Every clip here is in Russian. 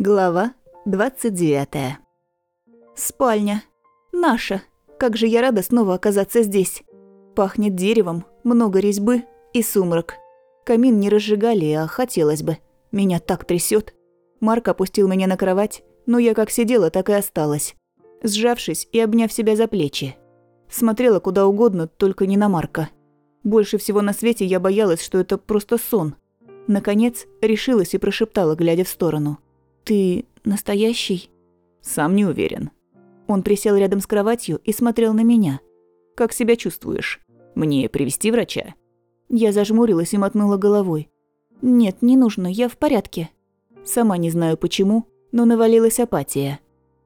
Глава 29. Спальня. Наша. Как же я рада снова оказаться здесь. Пахнет деревом, много резьбы и сумрак. Камин не разжигали, а хотелось бы. Меня так трясет. Марк опустил меня на кровать, но я как сидела, так и осталась. Сжавшись и обняв себя за плечи. Смотрела куда угодно, только не на Марка. Больше всего на свете я боялась, что это просто сон. Наконец, решилась и прошептала, глядя в сторону – «Ты настоящий?» «Сам не уверен». Он присел рядом с кроватью и смотрел на меня. «Как себя чувствуешь? Мне привести врача?» Я зажмурилась и мотнула головой. «Нет, не нужно, я в порядке». Сама не знаю почему, но навалилась апатия.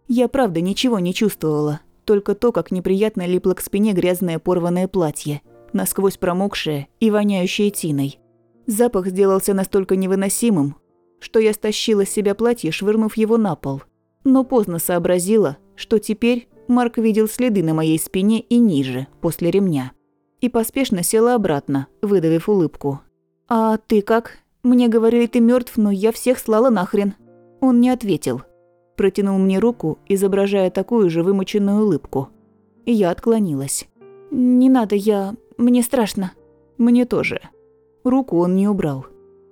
Я правда ничего не чувствовала, только то, как неприятно липло к спине грязное порванное платье, насквозь промокшее и воняющее тиной. Запах сделался настолько невыносимым, что я стащила с себя платье, швырнув его на пол. Но поздно сообразила, что теперь Марк видел следы на моей спине и ниже, после ремня. И поспешно села обратно, выдавив улыбку. «А ты как? Мне говорили, ты мертв, но я всех слала нахрен». Он не ответил. Протянул мне руку, изображая такую же вымученную улыбку. И я отклонилась. «Не надо, я... Мне страшно». «Мне тоже». Руку он не убрал.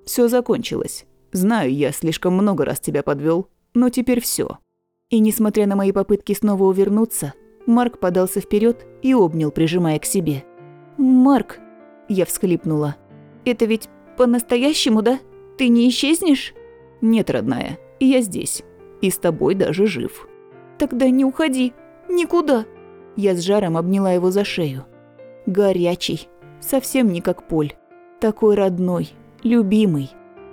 Все закончилось. Знаю, я слишком много раз тебя подвел, но теперь все. И несмотря на мои попытки снова увернуться, Марк подался вперед и обнял, прижимая к себе. «Марк!» – я всхлипнула. «Это ведь по-настоящему, да? Ты не исчезнешь?» «Нет, родная, я здесь. И с тобой даже жив». «Тогда не уходи. Никуда!» Я с жаром обняла его за шею. Горячий. Совсем не как Поль. Такой родной, любимый.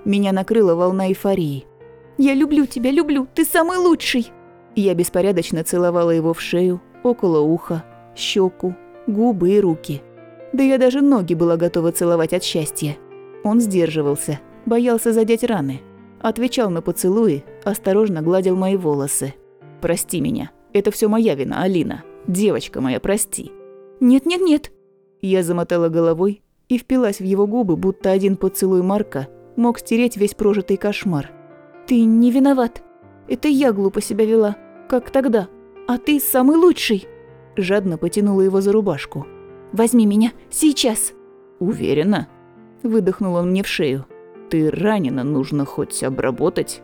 Меня накрыла волна эйфории. «Я люблю тебя, люблю, ты самый лучший!» Я беспорядочно целовала его в шею, около уха, щеку, губы и руки. Да я даже ноги была готова целовать от счастья. Он сдерживался, боялся задеть раны. Отвечал на поцелуи, осторожно гладил мои волосы. «Прости меня, это все моя вина, Алина. Девочка моя, прости». «Нет-нет-нет». Я замотала головой и впилась в его губы, будто один поцелуй Марка мог стереть весь прожитый кошмар. «Ты не виноват. Это я глупо себя вела, как тогда. А ты самый лучший!» Жадно потянула его за рубашку. «Возьми меня, сейчас!» «Уверена?» Выдохнул он мне в шею. «Ты ранена, нужно хоть обработать?»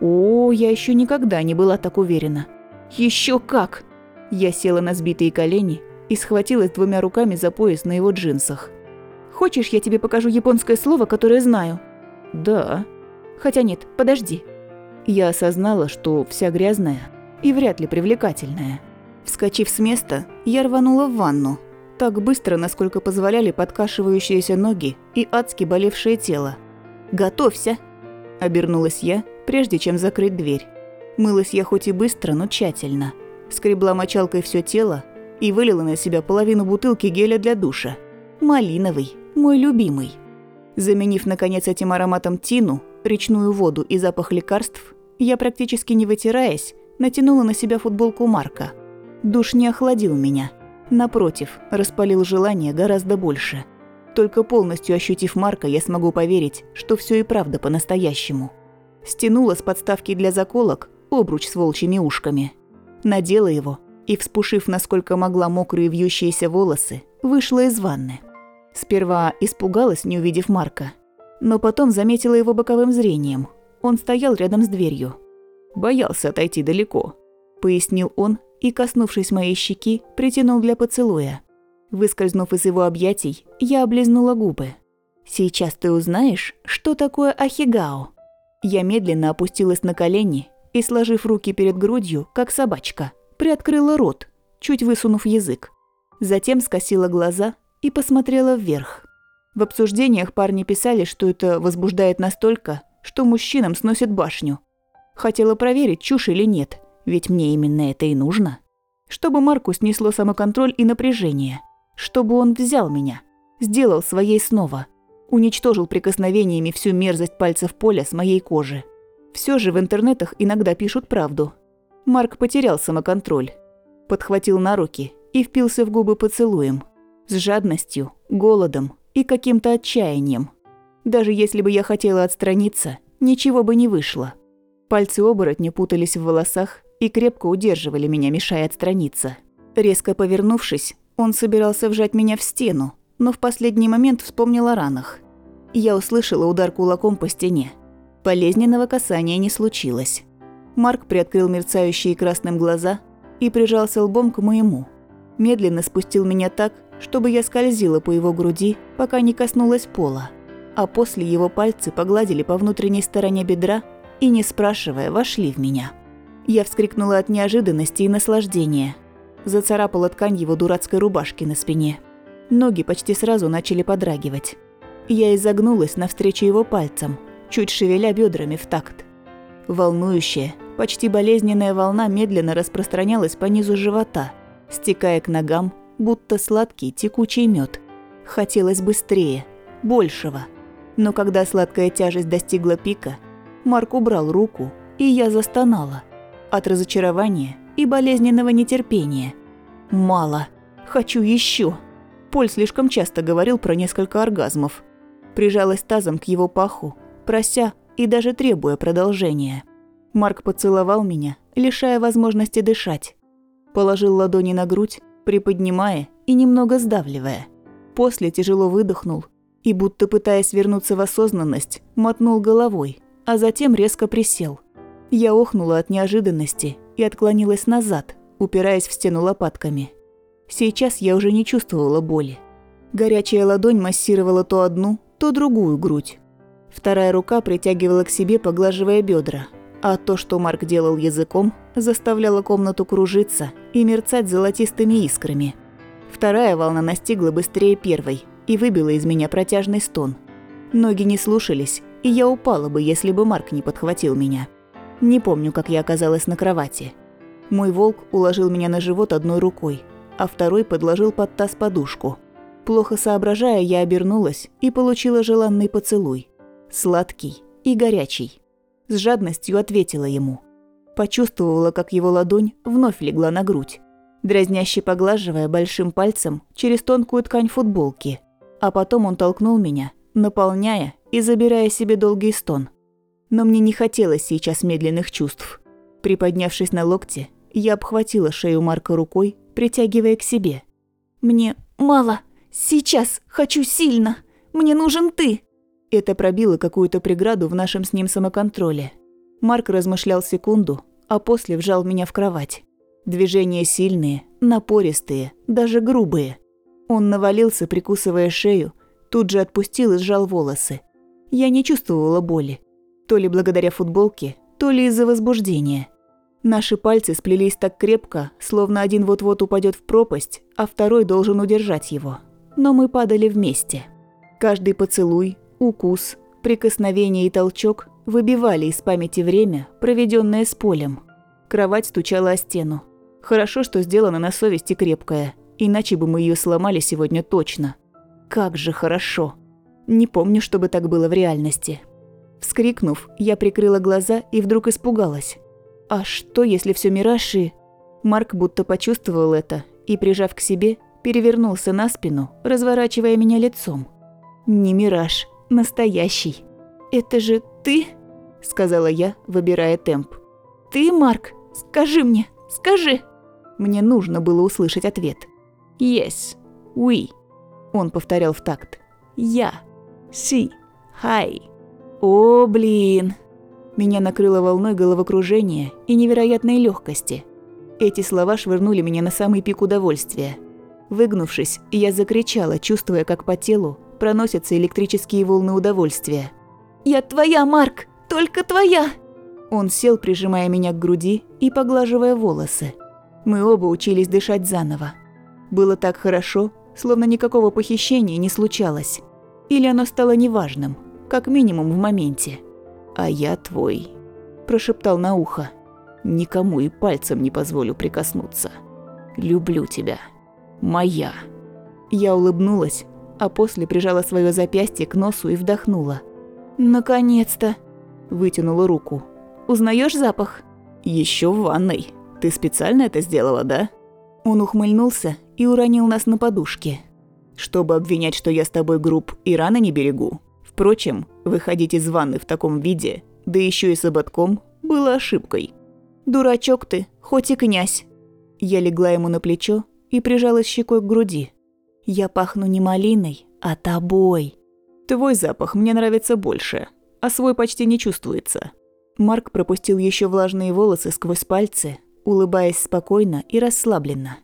«О, я еще никогда не была так уверена. Еще как!» Я села на сбитые колени и схватилась двумя руками за пояс на его джинсах. «Хочешь, я тебе покажу японское слово, которое знаю?» «Да». «Хотя нет, подожди». Я осознала, что вся грязная и вряд ли привлекательная. Вскочив с места, я рванула в ванну. Так быстро, насколько позволяли подкашивающиеся ноги и адски болевшее тело. «Готовься!» – обернулась я, прежде чем закрыть дверь. Мылась я хоть и быстро, но тщательно. Скребла мочалкой все тело и вылила на себя половину бутылки геля для душа. Малиновый, мой любимый. Заменив, наконец, этим ароматом тину, речную воду и запах лекарств, я, практически не вытираясь, натянула на себя футболку Марка. Душ не охладил меня. Напротив, распалил желание гораздо больше. Только полностью ощутив Марка, я смогу поверить, что все и правда по-настоящему. Стянула с подставки для заколок обруч с волчьими ушками. Надела его и, вспушив насколько могла мокрые вьющиеся волосы, вышла из ванны. Сперва испугалась, не увидев Марка, но потом заметила его боковым зрением. Он стоял рядом с дверью. «Боялся отойти далеко», – пояснил он и, коснувшись моей щеки, притянул для поцелуя. Выскользнув из его объятий, я облизнула губы. «Сейчас ты узнаешь, что такое ахигао». Я медленно опустилась на колени и, сложив руки перед грудью, как собачка, приоткрыла рот, чуть высунув язык. Затем скосила глаза и посмотрела вверх. В обсуждениях парни писали, что это возбуждает настолько, что мужчинам сносит башню. Хотела проверить, чушь или нет, ведь мне именно это и нужно. Чтобы Марку снесло самоконтроль и напряжение. Чтобы он взял меня, сделал своей снова. Уничтожил прикосновениями всю мерзость пальцев поля с моей кожи. Все же в интернетах иногда пишут правду. Марк потерял самоконтроль. Подхватил на руки и впился в губы поцелуем – с жадностью, голодом и каким-то отчаянием. Даже если бы я хотела отстраниться, ничего бы не вышло. Пальцы оборотня путались в волосах и крепко удерживали меня, мешая отстраниться. Резко повернувшись, он собирался вжать меня в стену, но в последний момент вспомнил о ранах. Я услышала удар кулаком по стене. Болезненного касания не случилось. Марк приоткрыл мерцающие красным глаза и прижался лбом к моему. Медленно спустил меня так, чтобы я скользила по его груди, пока не коснулась пола. А после его пальцы погладили по внутренней стороне бедра и, не спрашивая, вошли в меня. Я вскрикнула от неожиданности и наслаждения. Зацарапала ткань его дурацкой рубашки на спине. Ноги почти сразу начали подрагивать. Я изогнулась навстречу его пальцам, чуть шевеля бедрами в такт. Волнующая, почти болезненная волна медленно распространялась по низу живота, стекая к ногам, будто сладкий текучий мед. Хотелось быстрее, большего. Но когда сладкая тяжесть достигла пика, Марк убрал руку, и я застонала. От разочарования и болезненного нетерпения. Мало. Хочу еще. Поль слишком часто говорил про несколько оргазмов. Прижалась тазом к его паху, прося и даже требуя продолжения. Марк поцеловал меня, лишая возможности дышать. Положил ладони на грудь, приподнимая и немного сдавливая. После тяжело выдохнул и, будто пытаясь вернуться в осознанность, мотнул головой, а затем резко присел. Я охнула от неожиданности и отклонилась назад, упираясь в стену лопатками. Сейчас я уже не чувствовала боли. Горячая ладонь массировала то одну, то другую грудь. Вторая рука притягивала к себе, поглаживая бедра, а то, что Марк делал языком, заставляло комнату кружиться и мерцать золотистыми искрами. Вторая волна настигла быстрее первой и выбила из меня протяжный стон. Ноги не слушались, и я упала бы, если бы Марк не подхватил меня. Не помню, как я оказалась на кровати. Мой волк уложил меня на живот одной рукой, а второй подложил под таз подушку. Плохо соображая, я обернулась и получила желанный поцелуй. Сладкий и горячий. С жадностью ответила ему. Почувствовала, как его ладонь вновь легла на грудь, дразняще поглаживая большим пальцем через тонкую ткань футболки. А потом он толкнул меня, наполняя и забирая себе долгий стон – но мне не хотелось сейчас медленных чувств. Приподнявшись на локте, я обхватила шею Марка рукой, притягивая к себе. «Мне мало. Сейчас. Хочу сильно. Мне нужен ты». Это пробило какую-то преграду в нашем с ним самоконтроле. Марк размышлял секунду, а после вжал меня в кровать. Движения сильные, напористые, даже грубые. Он навалился, прикусывая шею, тут же отпустил и сжал волосы. Я не чувствовала боли, то ли благодаря футболке, то ли из-за возбуждения. Наши пальцы сплелись так крепко, словно один вот-вот упадет в пропасть, а второй должен удержать его. Но мы падали вместе. Каждый поцелуй, укус, прикосновение и толчок выбивали из памяти время, проведенное с полем. Кровать стучала о стену. Хорошо, что сделана на совести крепкая, иначе бы мы ее сломали сегодня точно. Как же хорошо. Не помню, чтобы так было в реальности. Вскрикнув, я прикрыла глаза и вдруг испугалась. А что, если все мираж. Марк будто почувствовал это и, прижав к себе, перевернулся на спину, разворачивая меня лицом. Не мираж, настоящий. «Это же ты?» – сказала я, выбирая темп. «Ты, Марк? Скажи мне, скажи!» Мне нужно было услышать ответ. «Yes, we», – он повторял в такт. «Я, си, хай». О, блин. Меня накрыло волной головокружения и невероятной легкости. Эти слова швырнули меня на самый пик удовольствия. Выгнувшись, я закричала, чувствуя, как по телу проносятся электрические волны удовольствия. «Я твоя, Марк! Только твоя!» Он сел, прижимая меня к груди и поглаживая волосы. Мы оба учились дышать заново. Было так хорошо, словно никакого похищения не случалось. Или оно стало неважным – как минимум в моменте. «А я твой», – прошептал на ухо. «Никому и пальцем не позволю прикоснуться. Люблю тебя. Моя». Я улыбнулась, а после прижала свое запястье к носу и вдохнула. «Наконец-то!» – вытянула руку. Узнаешь запах?» Еще в ванной. Ты специально это сделала, да?» Он ухмыльнулся и уронил нас на подушке. «Чтобы обвинять, что я с тобой груб и рано не берегу, Впрочем, выходить из ванны в таком виде, да еще и с ободком, было ошибкой. Дурачок ты, хоть и князь. Я легла ему на плечо и прижалась щекой к груди. Я пахну не малиной, а тобой. Твой запах мне нравится больше, а свой почти не чувствуется. Марк пропустил еще влажные волосы сквозь пальцы, улыбаясь спокойно и расслабленно.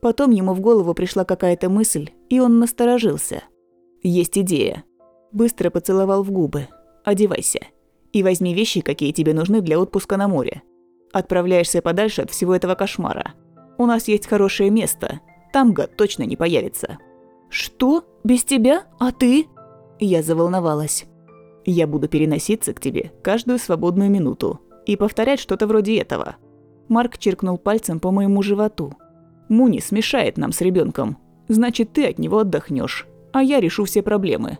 Потом ему в голову пришла какая-то мысль, и он насторожился. «Есть идея». Быстро поцеловал в губы. «Одевайся. И возьми вещи, какие тебе нужны для отпуска на море. Отправляешься подальше от всего этого кошмара. У нас есть хорошее место. Там гад точно не появится». «Что? Без тебя? А ты?» Я заволновалась. «Я буду переноситься к тебе каждую свободную минуту и повторять что-то вроде этого». Марк черкнул пальцем по моему животу. «Муни смешает нам с ребенком. Значит, ты от него отдохнешь, а я решу все проблемы.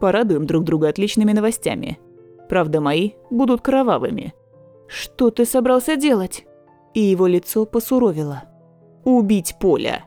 Порадуем друг друга отличными новостями. Правда, мои будут кровавыми». «Что ты собрался делать?» И его лицо посуровило. «Убить Поля!»